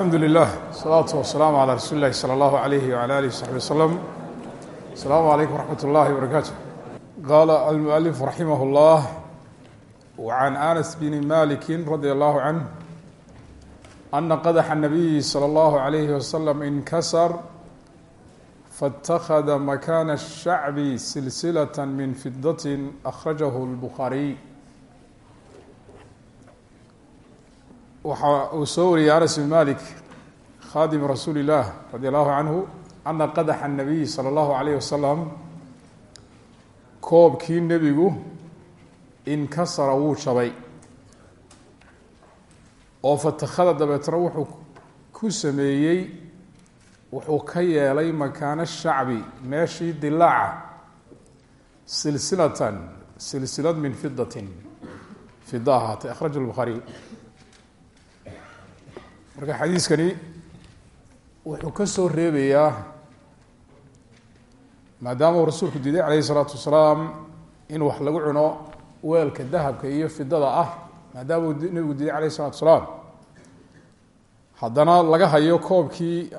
alxamdu lilah asalaatu wasalaamu calaa rasuuli illahi sala allahu alayhi wala alihi wsaxbi wasalam asalaamu calaykum waraxmat ullahi wabarakaatu qaala almualifu raximah llah wacan anas bni maliki radi allahu canh ana qadaxa nabiyi salى allahu alayhi wasalam inkasar faاtakhada makana shacbi silsilata min fidatin akhrajahu lbukhaariy waxa uu soo wariyey anas bn malik khadim rasuuli اllah radi allahu canhu ana qadaxa الnabiy salى اllahu alayh wasalam koobkii nebigu inkasara wuu jabay oo fatakhada dabeetna wuxuu ku sameeyey wuxuu ka yeelay makaano shacbi meeshii dilaaca silsilatan silsilad min fidatin fida ahaatay akhraja lbukhaariy marka xadiiskani wuxuu ka soo reebayaa maadaama uu rasuulku diiday calayhi salaatu wasalaam in wax lagu cuno weelka dahabka iyo fidada ah maadaama uu nebigu diiday calayhi salatu wasalaam. Haddana laga hayo koobkii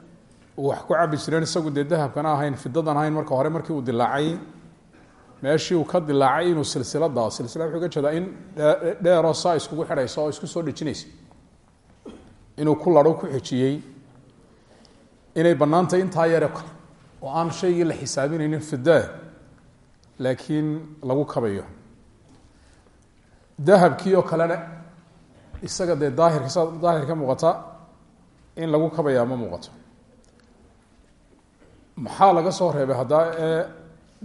uu wax ku cabi jireen isagu dee dahabkana ahayn fidadan ahayn marka hore markii uu dilaacay meeshii uu ka dilaacay inuu silsilada silsila wuxuu ka jeedaa in dheeroo saa iskugu xidhaysa oo isku soo dhejinaysa inuu ku ladho ku xejiyey inay bannaantay intaa yare kale oo aan shaygii la xisaabinaynin fidaa laakiin lagu kabayo. Dahabkii oo kalena isaga dee daahirka sa daahir ka muuqata in lagu kabayaa ma muuqato. Maxaa laga soo reebay haddaa ee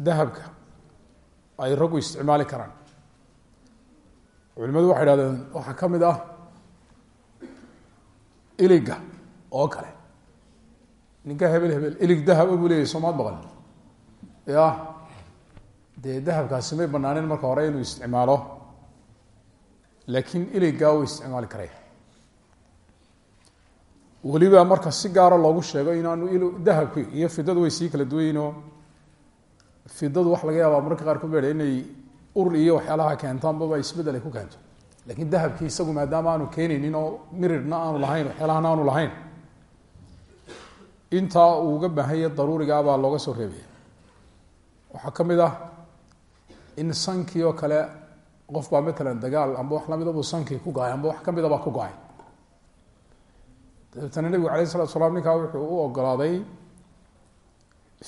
dahabka ay raggu isticmaali karaan? Culimadu waxay idhahdeen waxaa ka mid ah iliga oo kale. Ninka hebel hebel ilig dahaba buu leeyahy soomaad baqal? Ya. Dee dahabkaasi may banaaneyn marka hore inuu isticmaalo. Laakiin iligaa uu isticmaali karaya weliba marka si gaara loogu sheego inaanu dahabku iyo fidadu way sii kala duwayinoo fidadu waxa laga yaabaa mararka qaarkood ba inay ur iyo waxyaalaha keentaanbaba isbeddel ay ku keento lakiin dahabkii isagu maadaama aanu keenaynin oo mirirna aanu lahayn waxyaalahana aanu lahayn intaa uu uga baahanya daruurigaa baa looga soo reebaya. Waxaa ka mid ah in sankii oo kale qof baa matalan dagaal amba wax lamida buu sankii ku go'ay amba wax ka mida baa ku go'ay dabeetana nebigu alayh salatu salaam ninkaa wuxuu u ogolaaday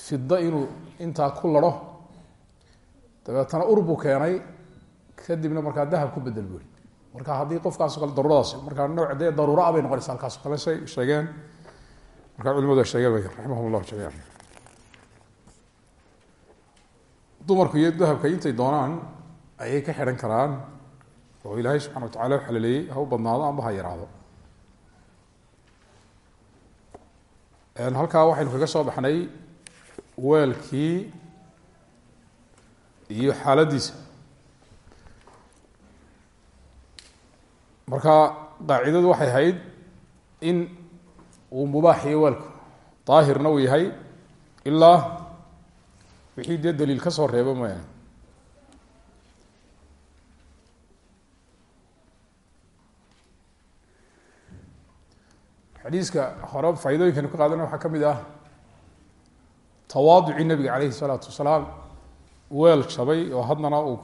fida inuu intaa ku laro. Dabeetana ur buu keenay kadibna markaa dahab ku bedel buuri marka haddii qofkaaso kale daruuradaas markaa nooc dee daruuraa bay noqonaysa halkaaso kale say sheegeen. Markaa culimadu sheegeen raximahum llahu jamiican. Dumarku iyo dahabka intay doonaan ayay ka xidhan karaan oo ilaahay subxana wa tacala waxa la leeyay ha u badnaado amba ha yaraado halkaa waxaynu kaga soo baxnay weelkii iyo xaaladdiisa marka qaacidadu waxay ahayd in uu mubaaxiyo weelku daahirna uu yahay ilaa wixii dee daliil ka soo reebo mooyaane. Xadiiska hore faaidooyinkanu ka qaadana waxaa ka mid ah tawaaducii nabiga calayhi salaatu wasalaam weel jabay oo haddana uu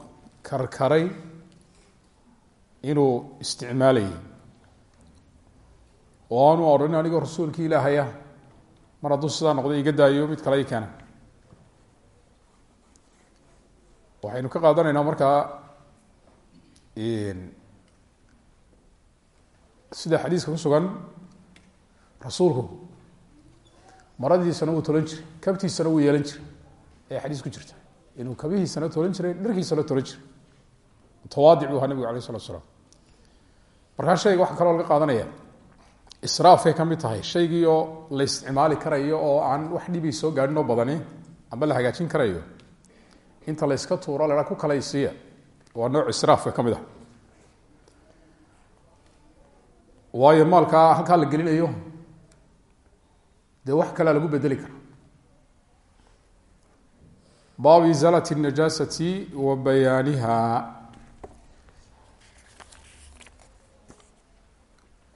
karkaray inuu isticmaalayay oo aanu odhan anigoo rasuulkii ilaahaya. Mar hadduu sidaa noqday iga daayo mid kale i keena. Waxaynu ka qaadanaynaa markaa sida xadiiska ku sugan rasuulku maradiisana wuu tolan jiray kabtiisana wuu yeelan jiray ayaa xadiis ku jirta. Inuu kabihiisana tolan jiray dharkiisana tolan jiray mutawaadic buu ahaa nabigu alayh salatu slam markaa shayga waxaa kaloo laga qaadanaya israafay ka mid tahay. Shaygii oo la isticmaali karayo oo aan wax dhibii soo gaadhin oo badani amba la hagaajin karayo inta la yska tuuro la ku kalaysiiya waa nooc israafka ka mid ah. Waayo maalkaa halkaa la gelinayo dee wax kalea lagu bedeli kara baabu izaalat الnajaasati wa bayaaniha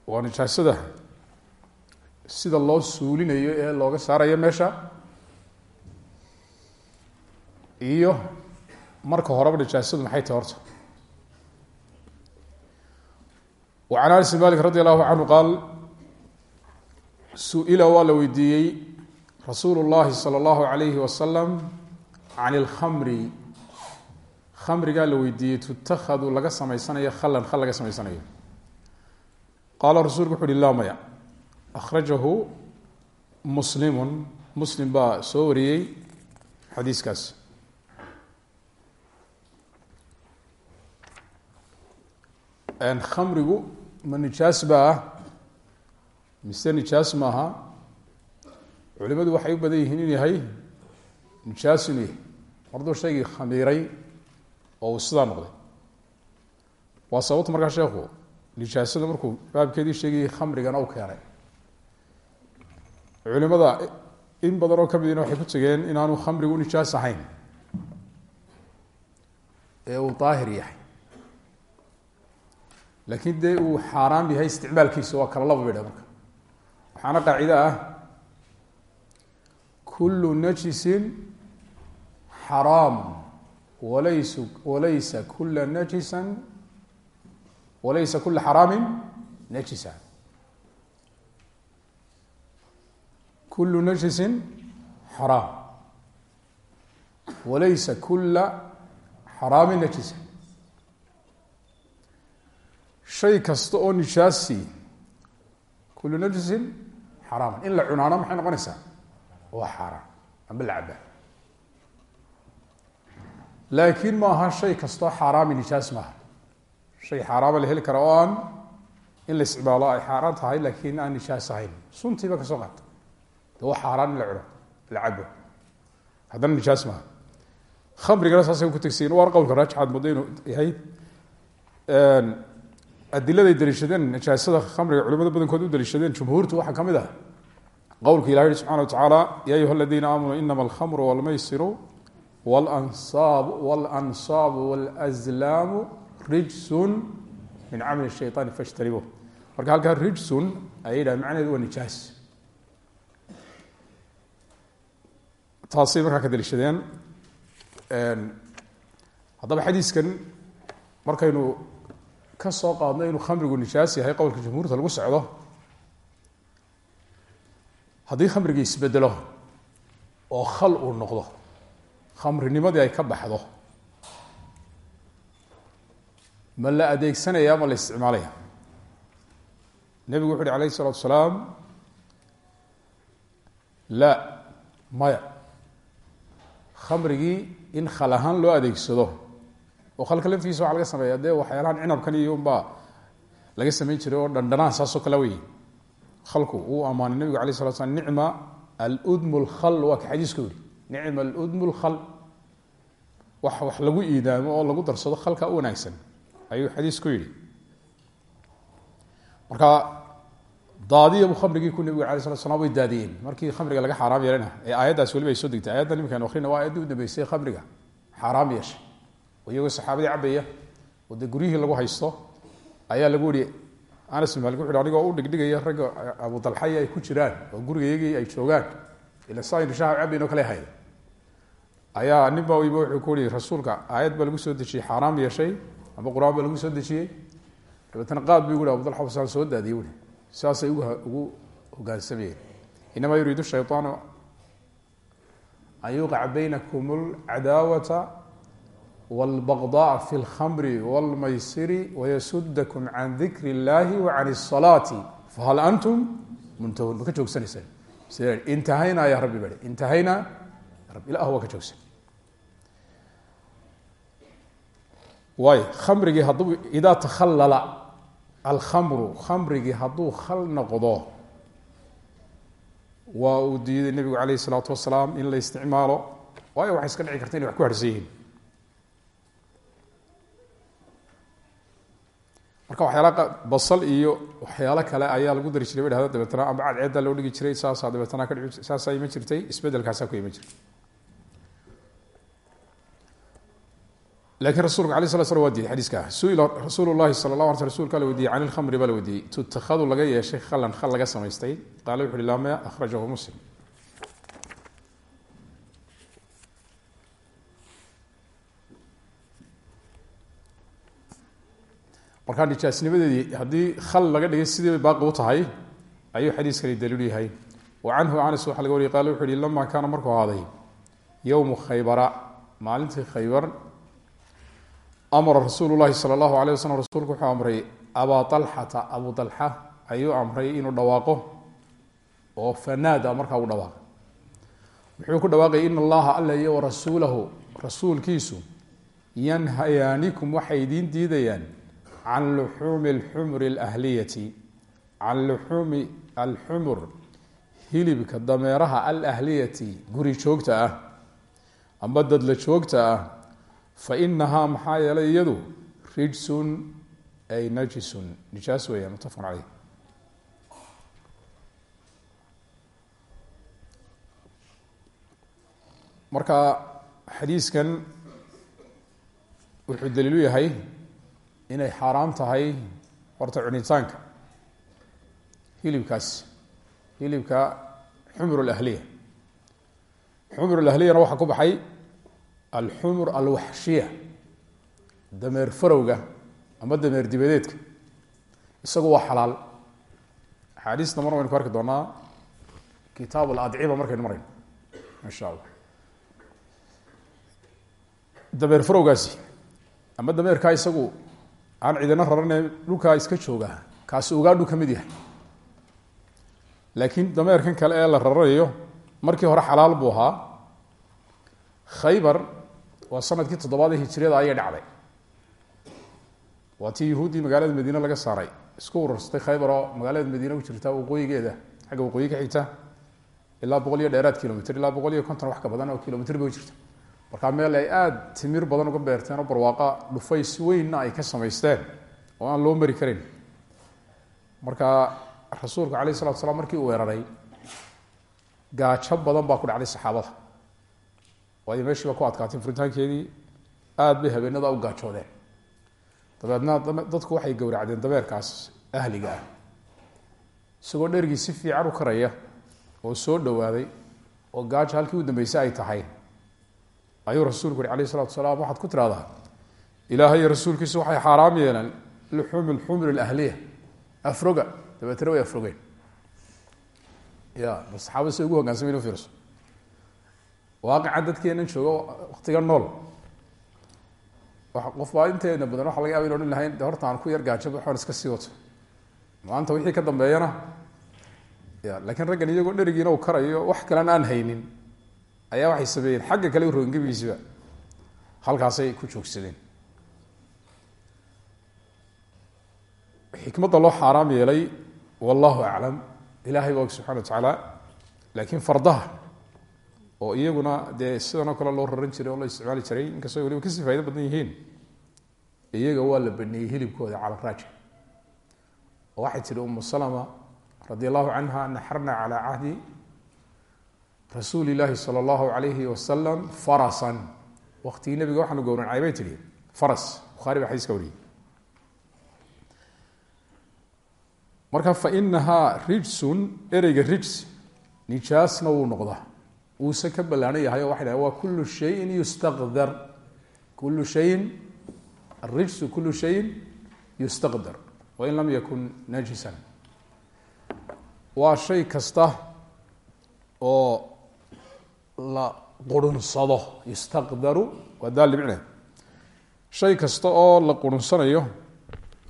waa nijaasada sida loo suulinayo ee looga saarayo meesha. Iyo marka horeba nijaasadu maxay tahy horta? Wa can anas malik radi allahu canhu qaal su'ila waa la weydiiyey rasuulu llahi sala allahu alayhi wasalam can ilkhamri khamrigaa la weydiiyey tutakhadu laga samaysanayo khalan khal laga samaysanayo qaala rasuulku wuxu uhi laa maya akhrajahu muslimu muslim baa soo wariyey xadiiskaas khamrigu ma nijaas ba ah mise nijaas maaha culimadu waxay u badan yihiin inuu yahay nijaas inuu yahay marduu shaygii khamiiray oo uu sidaa noqday waa sababta markaa sheekhu nijaasada markuu baabkeedii sheegayay khamrigana u keenay. Culimada in badan oo kamidina waxay ku tegeen inaanu khamrigu nijaas ahayn. Ee uu daahir yahay. Laakiin dee uu xaaraam yahay isticmaalkiisa waa kala laba bidha marka. Waxaana qaacide ah kulu najisin xaraam walaysu walaysa kula najisan walaysa kula xaraamin najisa kulu najisin xaraam walaysa kula xaraamin najisa shay kasta oo nijaasi kulu najisin xaraaman in la cunaano maxay noqonaysaa waa xaaraan amba la cabaa laakiin ma aha shay kastoo xaaraami nijaas maaha shay xaaraama la heli kara oo aan in la isticmaalo ay xaaraan tahay laakiin aan nijaas ahayn. Suntiiba ka soo qaata de in la cuno la cabo haddana nijaas maaha. Khamrigana saasay ku tegsayen waana qowlka raajixaad muddo inuu yahay adiladay daliishadeen nijaasada khamriga culimada badankood u daliishadeen jumhuurtu waxaa ka mid ah. Qowlka ilah yihi subxana wa tacaala ya ayuha aladiina aamanuu inama alkhamru walmaysiru walansaabu walansaabu walazlaamu rijsun min camali shayطaani fajtanibuuh marka halkaa rijsun ayay yidhaha macnaheedu waa nijaas. Taasay markaa ka daliishadeen haddaba xadiiskan markaynu ka soo qaadno inuu khamrigu nijaas yahay qowlka jumhuurta lagu socdo haddii khamrigii isbedelo oo khal uu noqdo khamrinimadii ay ka baxdo ma la adeegsanaya ma la isticmaalaya. Nebigu wuxu uhi alayh isalatu salaam la maya khamrigii in khal ahaan loo adeegsado oo khalka laftiisa waxa laga sameeya dee waxyaalahan cinabkan iyo unbaa laga samayn jiray oo dhandhanaan saasoo kale wey khalku uu ammaanay. Nebigu alay slat slam nicma aludmu lkhal waa ka xadiiska yihi nicma aludmu lkhal wax wax lagu iidaamo oo lagu darsado khalka u wanaagsan ayuu xadiisku yidhi. Marka daadiya buu khamrigii ku nebigu alay slat daadiyeen. Markii khamriga laga xaaraam yeelana ee aayaddaas weliba ay soo degtay. Ayaddan iminkaan akrina waa ayaddii u khamriga. Xaaraam yeeshay. Iyagoo saxaabadii cabaya oo dee lagu haysto ayaa lagu yihi anas bin malik wuxu anigoo u dhigdhigaya ragga abu dalxaya ay ku jiraan oo gurigayagii ay joogaan ila saynu shaha cabayn oo kale hayda ayaa nin baa wuxuu ku yihi rasuulka aayad baa lagu soo dejiyey xaaraam yeeshay amba qur-aan baa lagu soo dejiyey dabeetana qaad bu yihi abudalxa wasaan soo daadiyey ui saasay ugu ugu hogaansamayeen inamaa yuriidu shayطaanu an yuqica baynakum lcadaawata wاlbagضاء fi اlkhamri wاlmaysiri wayasudakm can dikr اllahi wacan الصalaati fahal antum muntahuun ma ka joogsanaysaan intahayna ya rabbi bari intahayna rab ilah waa ka joogsan Waayo khamrigii hadduu idaa takhallala alkhamru khamrigii hadduu khal noqdo waa uu diiday nebigu alayh الsalaatu wasalaam in la isticmaalo. Waayo waxay iska dhici karta inay wax ku harsan yihiin. Marka waxyaala basal iyo waxyaalo kale ayaa lagu dari jiray ba dhahda dabeetana loo dhigi jiray saasaa dabeetana ka dhici saasaa iman jirtay isbedelkaasaa ku iman jirtay lakiin rasulka ala sla slam waa diiday xadiiska suila rasuul lahi sala la ala rasulka la weydiiyey can ilkhamri baa la weydiiyey tutakadu laga yeeshay khalan khal laga samaystay qaala wuxu uhi lama akhrajahu muslim markaa nijaasnimadeedii haddii khal laga dhigay sidii bay baaqi u tahay ayuu xadiiskani daliilu yahay wa canhu anas waxaa laga wariyay qala wuxu uhi lama kaana markuu ahaaday yowmu khaybara maalintii khaybar amara rasuulu lahi sala allahu alayh waslm rasuulku wuxuu amray abaa alxata abu alxa ayuu amray inuu dhawaaqo oo fanaada markaa u dhawaaqay muxuu ku dhawaaqay in allaha alla iyo warasuulahu rasuulkiisu yanhayaanikum waxay idiin diidayaan can luxuumi alxumri alahliyati can luxuumi alxumur hilibka dameeraha alahliyati guri joogta ah amba dadla joogta ah fa inahaa maxaa yeelay iyadu rijsun ay najisun. Nijaas weeya mutafaqun caleyh marka xadiiskan wuxuu daliilu yahay inay xaaraam tahay horta cunitaanka. Hilibkaas. Hilibka xumur alahliya xumur alahliyana waxaa ku baxay alxumur alwaxshiya dameer farowga ama dameer dibadeedka. Isagu waa xalaal. Axaadiista mar waynu ku arki doonaa. Kitaab aladciba markaynu marayno. Insha allah dameer farowgaasi ama dameerkaa isagu aan cidina rarane dhulkaa iska jooga kaasi ugaadhu ka mid yahay. Laakiin dameerkan kale ee la raranayo markii hore xalaal buu ahaa. Khaybar waa sannadkii toddobaad hijriyada ayay dhacday. Waa tii magaalada madiine laga saaray. Isku urursatay khaybar oo magaalada madiine ku jirta waqooyigeeda. Xagga waqooyi ka xigta. Ilaa boqol iyo dheeraad kilomitr ilaa boqol iyo konton wax ka badan oo kilomitr bay u jirta. Markaa meel ay aada timir badan uga beerteen oo barwaaqa dhufays weynna ay ka samaysteen oo aan loo mari karin. Marka rasuulku alayh salatu slam markii uu weeraray gaajo badan baa ku dhacday saxaabada waayo meeshiiba ku adkaatay furitaankeedii aada bay habeenada u gaajoodeen. Dabeedna dadku waxay gowracdeen dameerkaas ahliga ah. Isagoo dhergii si fiican u karaya oo soo dhowaaday oo gaajo halkii u dambeysay ay tahay. Ayuu rasuulku yuri alayh salatu salaam waxaad ku tiraahdaa ilaahay rasuulkiisu waxay xaaraam yeeleen luxuumi lxumr alahliya afroga. Dabeetna way afrogeen. Ya saxaabada si ugu hogaansamay inu fiirso waaqica dadkeenan joogo waktiga nool. Qof baa inteena badan waxa laga yaba in lahayn de horta aan ku yar gaajaba waxaan iska sii wato. Maanta wixii ka dambeeyana ya laakiin raggan iyagoo dherigiina uu karayo wax kalena aan haynin ayaa waxay sameeyeen. Xagga kale roongebiisiba halkaasay ku joogsadeen. Xikmadda loo xaaraam yeelay wallahu aclam. Ilahay baa og subxana wa tacaala laakiin fardaha oo iyaguna dee sidanoo kale loo raran jiray oo la isticmaali jiray inkastoo waliba ka sii faa'ido badan yihiin iyaga waa la baneeyey hilibkooda cala raaji. Oo waxay tihi umu salama radi allahu canha naxarna calaa cahdi rasuuli sala allahu alayhi wasalam farasan. Waktigii nabiga waxaanu gowrancay bay tihi faras. Bukhaari baa xadiiska wariyey. Marka fainahaa rijsun ereyga rijs nijaasna wuu noqdaa wuuse ka ballaanan yahay oo waxay dhahen waa kulu shayin yustaqdar. Kulu shayin arijsu kulu shayin yustaqdar wain lam yakun najisan. Waa shay kasta oo la qurunsado yustaqdaru waa daal dhibcne shay kasta oo la qurunsanayo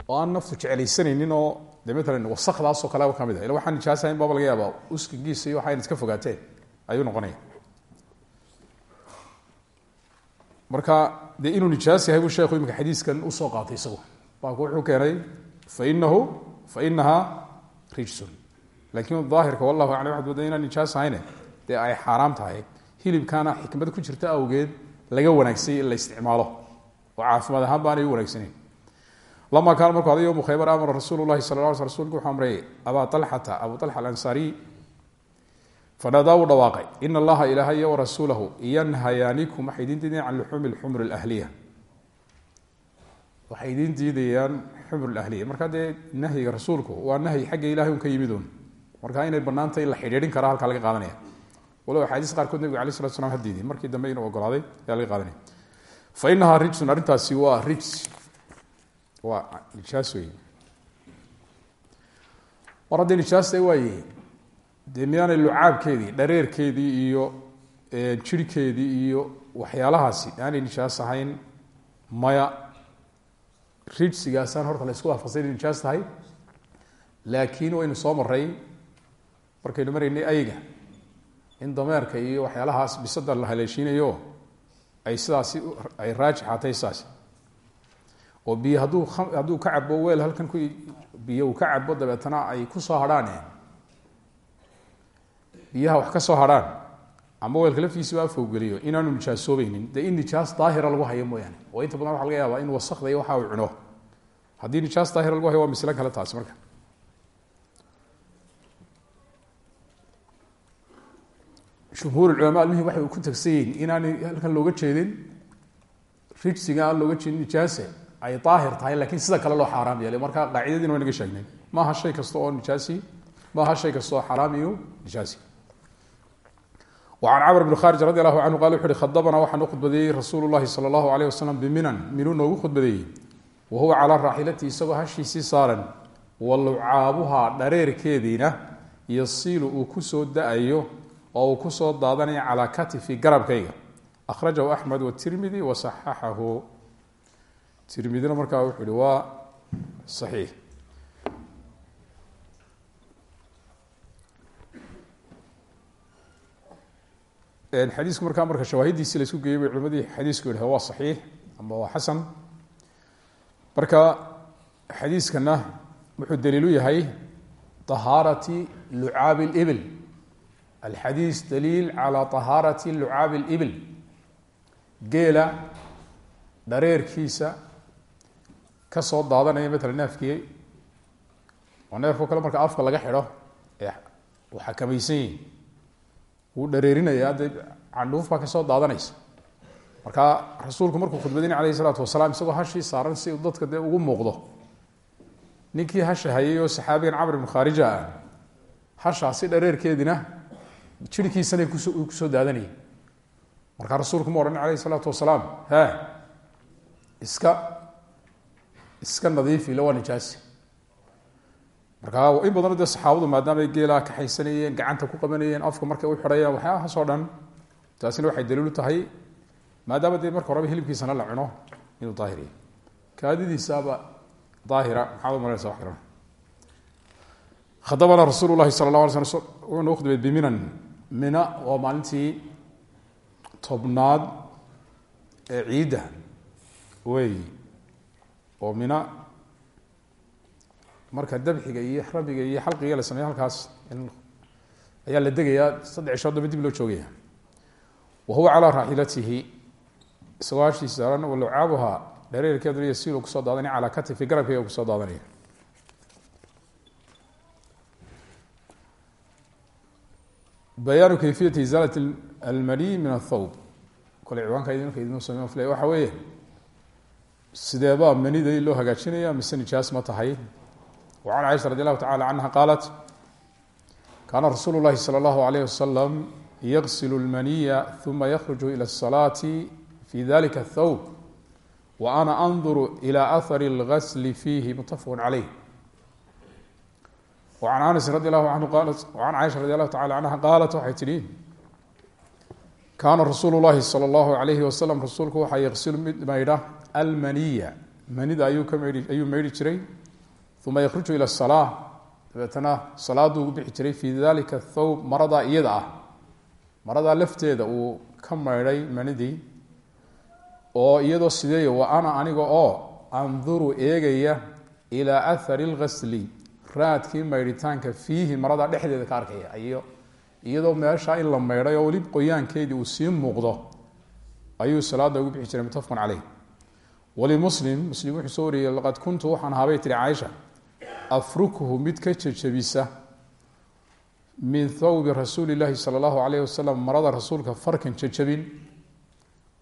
oo aan naftu jeclaysanaynin oo de matalan wasakdaasoo kaleba ka mid ah ila waxaan nijaasahayn baaba laga yaabaa uskagiisa iyo waxayna iska fogaateen ayuu noqonaya. Marka dee inuu nijaas yahay buu sheekhu imika xadiiskan u soo qaatay isagu. Baabku wuxuu keenay fainahu fainahaa rijsun. Laakiin daahirka wallahu aclam waxad inaan nijaas ahayne dee ay xaaraam tahay. Hilibkaana xikmad ku jirta awgeed laga wanaagsay in la isticmaalo. Oo caafimaad ahaan baanay u wanaagsanayn. Lama kaana markuu aday yowmu khaybar amara rasuulu lahi sala la sl rsulku wuxuu amray abaa alxata abu alxa alansaariy fanaadaa uu dhawaaqay. In allaha ilaahay iyo warasuulahu yanhayaanikum waxay idin diideen can luxuumi lxumr alahliya waxay idiin diidayaan xumr ahliya marka dee nahyiga rasuulku waa nahyi xagga ilahay un ka yimid un marka inay banaantay la xidhiidhin karaa halkaa laga qaadanaya. Walow axaadiis qaarkood nabiga alay slat slam hadiiday markii dambe inuu ogolaaday ayaa laga qaadanaya. Fa inahaa rijsun arrintaasi waa rijs. Waa nijaas wey mar haddii nijaasta waaye dee miyaanay lucaabkeedii dhareerkeedii iyo jirhkeedii iyo waxyaalahaasi aanay nijaas ahayn? Maya rijsigaasaan horta la isku waafaqsay inay nijaas tahay. Laakiin waynu soo maray markaynu maraynay ayga. In dameerka iyo waxyaalahaas bisada la haleeshiinayo ay sidaasi ay raajixaatay sidaasi. Oo biyo hadduu hadduu ka cabo weel halkan ku biyo uu ka cabo dabeetana ay ku soo hadhaan biyaha wax ka soo hadhaan ama weelka laftiisiba afowgeliyo inaanu nijaasoobeynin dee in nijaas daahira lagu hayo mooyaane. Oo inta badan waxa laga yaabaa in wasakda iyo waxa uu cuno. Haddii nijaas daahira lagu hayo waa mislo kale taasi marka. Jumhuur culama almihim waxay ku tagsan yihiin halkan looga jeedin rijsiga aan looga jeedin nijaase ay daahir tahay lakiin sida kale loo xaaraam marka qaacidadiina waynaga sheegnay maaha shay kasta oo nijaasi maaha shay kasta oo xaraamiyo nijaasi an cmr bn kharij radi alahu canhu qal wuxu uhi khadabana waxaan u khudbadeeyey rasuulu llahi sala allahu alayh wasalam biminan minuu noogu khudbadeeyey wa huwa calaa raaxilatihi isagoo hashiisii saaran wa lucaabuhaa dhareerkeediina yasiilu uu ku soo da'ayo oo uu ku soo daadanayo calaa katifi garabkayga akhrajahu axmed watirmidi wa saxaxahu tirmidina markaa wuxuu waa saxiix xadiisku markaa marka shawaahidiisi la isku geeyey bay culimadii xadiisku yidhah waa saxiix ama waa xasan marka xadiiskana wuxuu daliilu yahay طahaarati lucaabi اlibil alxadiis daliil calى طahaarati lucaabi اlibil geela dhareerkiisa ka soo daadanaya matala neefkii oo neefko kale marka afka laga xidho ee uu xakamaysan yihi wuu dhareerinaya de candhuuf baa ka soo daadanaysa. Marka rasuulku markuu khudbadinay alayh isalaatu wasalaam isagoo hashii saaran si dadka dee ugu muuqdo ninkii hasha hayay oo saxaabigan camr ibn khaarija ah hashaasi dhareerkeedina jirhkiisana kuso ku soo daadanayay. Markaa rasuulku ma odhan alayh isalaatu wasalaam he iska iska nadiifi ila waa nijaasi markaa in badanoo dee saxaabadu maadaama ay geelaa kaxaysanayeen gacanta ku qabanayeen afka markay u xidhayaan waxyaahaasoo dhan. Taasina waxay daliilu tahay maadaama dee marka horeba hilibkiisana la cuno inuu daahir yahay. Kaadidiisaaba daahira maxaad u malanaysa wax garan khadabana rasuulu llahi sala sl wuxuu noo biminan mina waa maalintii tobnaad ee ciidda wey oo mina marka dabxiga iyo rabiga iyo xalqiga la sameeya halkaas ayaa la degayaa saddex cishood dib loo joogaya wa huwa calaa raaxilatihi isagoo hashiisa saaran walocaabuha dhareerkeedu yasiilu ku soo daadanaya calaa katifi garabkeyga ku soo daadanaya bayaanu kayfiyati isaalat almaniy min athawb kole ciwaanka idinka idin same filay waxa weeye sideebaa manida loo hagaajinaya mise nijaas ma tahay وعن cائشha رضي الله تعالى عنها قالت كان رsuuل اللhi صلى الله عليه وسلم يغسل المني ثuma يخرج إلى الصلاة في ذلika الثوب وأنا أنظر إلى أثر الغسل فيه متفق عليه وعن أنس رضي الله عنه قالت وعن cائشha رضي الله تعالى عنها قالت waxay tihi كاna رsuuل اللhi صلى الله عليه وسلم rasuulku waxa yغسل mid maydha almaniya manida ayuu ka mh ayuu meydhi jiray uma yakruju ila salaa dabeetana salaaduu ugu bixi jiray fii dalika thawb maradaa iyada ah. maradaa uu ka maydhay manidii oo iyadoo sideeya wa ana aniga oo anduru eegaya ilaa athari lgasli raadkii maydhitaanka fiihi maradaa dhexdeeda ka arkaya. Iyo iyadoo meeshaa in la maydhay oo weli qoyaankeedii uu sii muuqdo ayuu salaada ugu bixi jiray mutafaqun caleyh walimuslim muslim wuxuu soo laqad kuntu waxaan ahaabay afrukhu mid ka jejabisa min thawbi rasuuli llaahi sala allahu alayh wasalam marada rasuulka farkan jejabin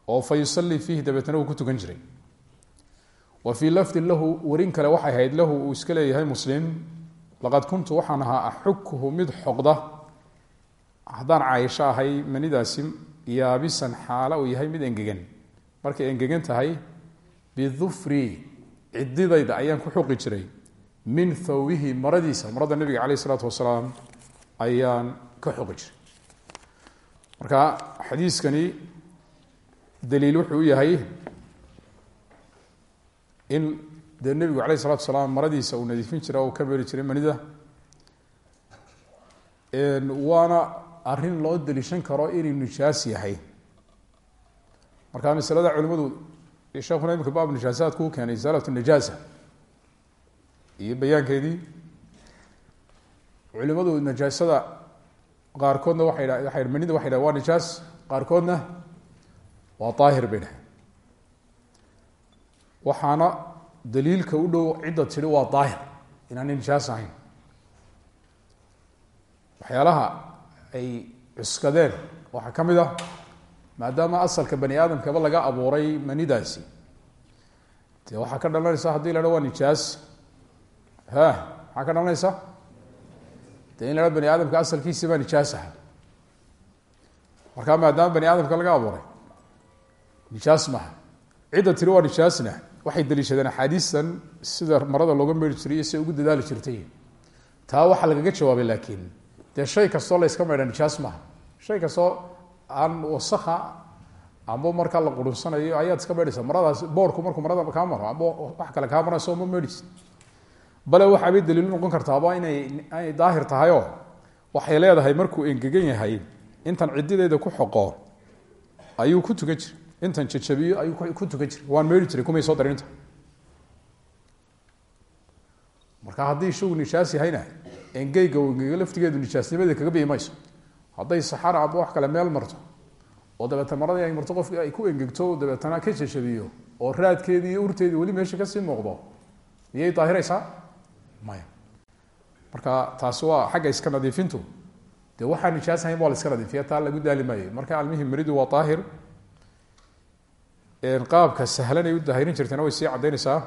oo fa yusalii fiihi dabeetna uu ku tukan jiray. Wa fii lafdin lahu warin kale waxay ahayd lahu uu iska leeyahay muslim laqad kuntu waxaan ahaa axukuhu mid xoqda. Haddaan caaisho ahay manidaasi yaabisan xaala uu yahay mid engegan. Markay engegan tahay bidufri cididayda ayaan ku xuqi jiray min thawbihi maradiisa marada nebiga caleyh isalaatu wasalaam ayaan ka xoqi jiray. Marka xadiiskani daliil wuxuu u yahay in dee nebigu caleyh isalatu wasalaam maradiisa uu nadiifin jira uu ka beeri jiray manida waana arrin loo daliishan karo inuu nijaas yahay. Marka masalada culimadu sheekuna imika baab nijaasaadku u keenay isaalat nijaasa iyo bayaankeedii culimadu najaasada qaarkoodna waxay dha waay manida waxay dhahen waa nijaas qaarkoodna waa daahir bay dhaheen waxaana daliilka u dhow cidda tidhi waa daahir inaanay nijaas ahayn. Waxyaalaha ay cuskadeen waxaa ka mid ah maadaama asalka bani aadamkaba laga abuuray manidaasi dee waxaa ka dhalanaysa haddii la ha waa nijaas maxaa ka dhalanaysa dee in la ha bani aadamka asalkiisi baa nijaas aha markaa maadaama bani aadamka laga abuuray nijaas cidda tiri waa nijaasna waxay daliishadeen axaadiistan sida marada looga meeri jiray iyo ugu dadaali jirtay. Taa waxaa lagaga jawaabay laakiin dee shay kastoo la yska maydha nijaas maaha shay kastoo aan wasaka amba markaa la qurunsanayo ayaad iska meedhaysa maradaas boorku markuu marada kaa maro amba wax kale kaa marayso ma meedhis bale waxaabay daliilu noqon kartaaba inay daahir tahayoo waxay leedahay markuu engegan yahay intan cidideeda ku xoqo ayuu ku tukan jiray. Intan jajabiyo ayuu ku tukan jiray. Waan meedhi jiray kumay soo darinta marka haddii shagu nijaas yahayna engeyga engega laftigeedu nijaasnimada kaga biyi mayso. Hadday saxara amba wax kale meel marto oo dabeetna maradii ay marto qofki ay ku engegto dabeetana ka jashabiyo oo raadkeedii urteedii weli meesha ka sii muuqdo miyay daahiraysaa maya. Marka taasi waa xagga iska nadiifintu. Dee waxaa nijaas ahayn waa la iska nadiifiya taa lagu daali marka almihim maridu waa daahir qaabka sahlan ay u daahirin jirtayna way sii caddaynaysaa.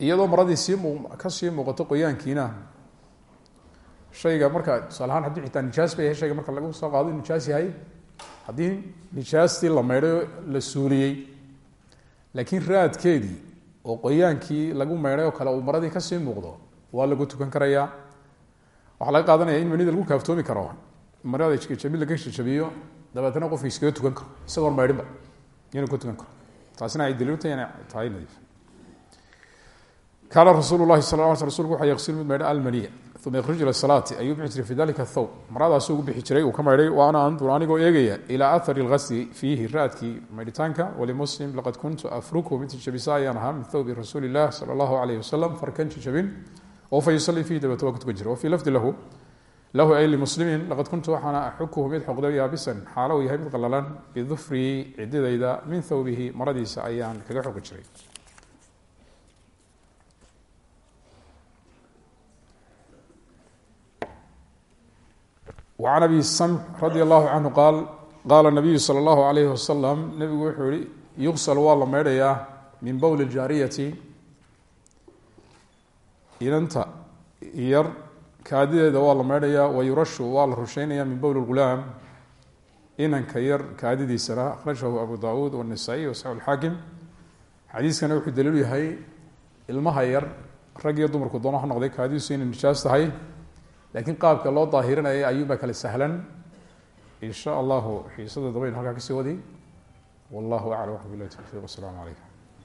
Iyadoo maradii sii mu ka sii muuqato qoyaankiina shayga marka tusaale ahaan haddii nijaas ba yahay marka lagu soo qaado nijaas yahay haddii nijaastii la maydhay la suuliyey laakiin raadkeedii oo qoyaankii lagu maydhay oo kale uu maradii ka sii muuqdo waa lagu tukan karayaa. Waxaa laga qaadanaya in manida lagu kaaftoomi karo. Marada jabin laga jajabiyo dabeetna qofka iskaga tukan karo isagoon maydhinba inuu ku tukan karo. Taasina ay daliilta inay tahay nadiif. Kaana rasuul lahi sal l rasulku waxa yaqsil mid maydha almaniya uma yakruj ila salaati ayuu bixi jiray fi dalika thawb maradaasuu ugu bixi jiray uu ka maydhay wa ana andur anigoo eegaya ilaa ahari lgasli fiihi raadkii maydhitaanka walimuslim laqad kuntu afruku mid jabisa ayaan ahaa min thawbi rasuuli illah sala allahu alayh wasalam farkan jajabin oo fa yusalii fiihi dabeeta waa ku tukan jira wa fii lafdi lahu lahu ay limuslimiin laqad kuntu waxaana axukuhu mid xoqda yaabisan xaalo uu yahay mid qalalan bidufrii cididayda min thawbihi maradiisa ayaan kaga xoqi jiray وعن أبي السمح رضي الله عنه قال قال النبي صلى الله عليه وسلم نبgu wuxuu yihi يغسل waa la meydhayaa min bowl الجاariyati inanta yar kaadideeda waa la meydhayaa wayurashu waa la rusheynaya min bowl الغulaam inanka yar kaadidiisana أkhraجahu أbu dawud والنسائي وصح الxaakim xadiiskana wuxuu daliilu yahay ilmaha yar rag iyo dumarku doona ha noqday kaadidiisu inay nijaas tahay lakiin qaabka loo daahirinaya ayuunbaa kale sahlan. In sha allahu xiisada dabayn halkaa ka sii wadi. Wallahu aclam waxbilahi towfiq wasalaamu calaykum